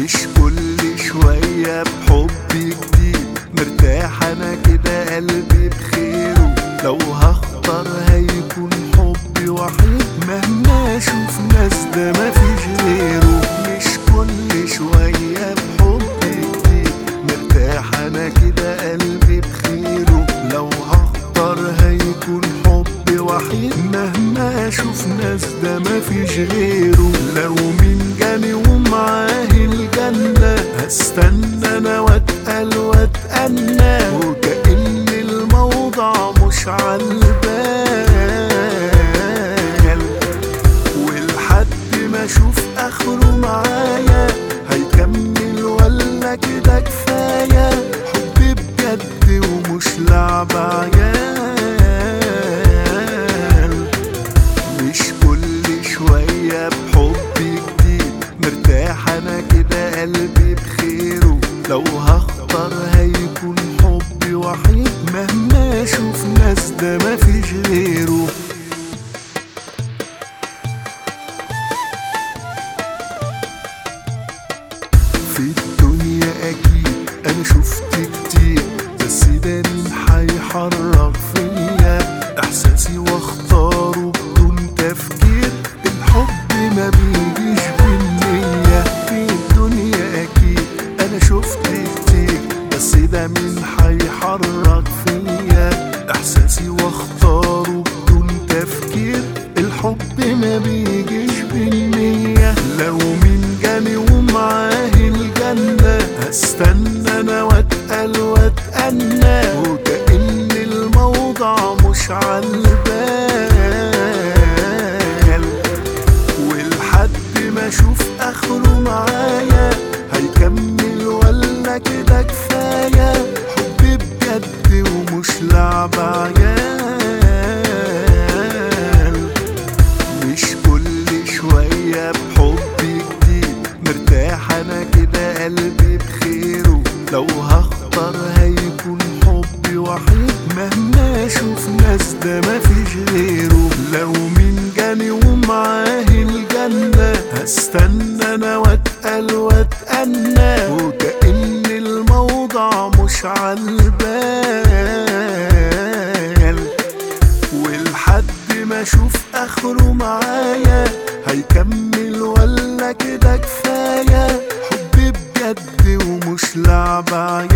مش كل شوية بحب جديد. مرتاح أنا كده قلبي بخيره لو هختار هيكون حبي وحيد. مهما أشوف ناس ده مفيش. أشوف ناس ده مفيش غيره. لو مين جاني ومعاه الجنة هستنى أنا وأتقل وأتأنى. وكأن الموضوع مش عالبال ولحد ما أشوف آخره معايا هيكمل ولا كده كفاية؟ كده قلبي بخيره لو هختار هيكون حبي وحيد. مهما أشوف ناس ده مفيش غيره في الدنيا أكيد أنا شفت كتير. بس ده مين هيحرك فيا. إحساسي ما بيجيش بالنية لو مين جاني ومعاه الجنة هستنى أنا وأتقل وأتأنى. وكأن الموضوع مش عالبال ولحد ما أشوف آخره معايا. هيكمل ولا كده؟ لو هختار هيكون حبي وحيد مهما أشوف ناس ده مفيش غيره. لو مين جاني ومعاه الجنة هستنى أنا وأتقل وأتأنى. وكأن الموضوع مش عالبال. ولحد ما أشوف آخره معايا هيكمل ولا كده كفاية؟ by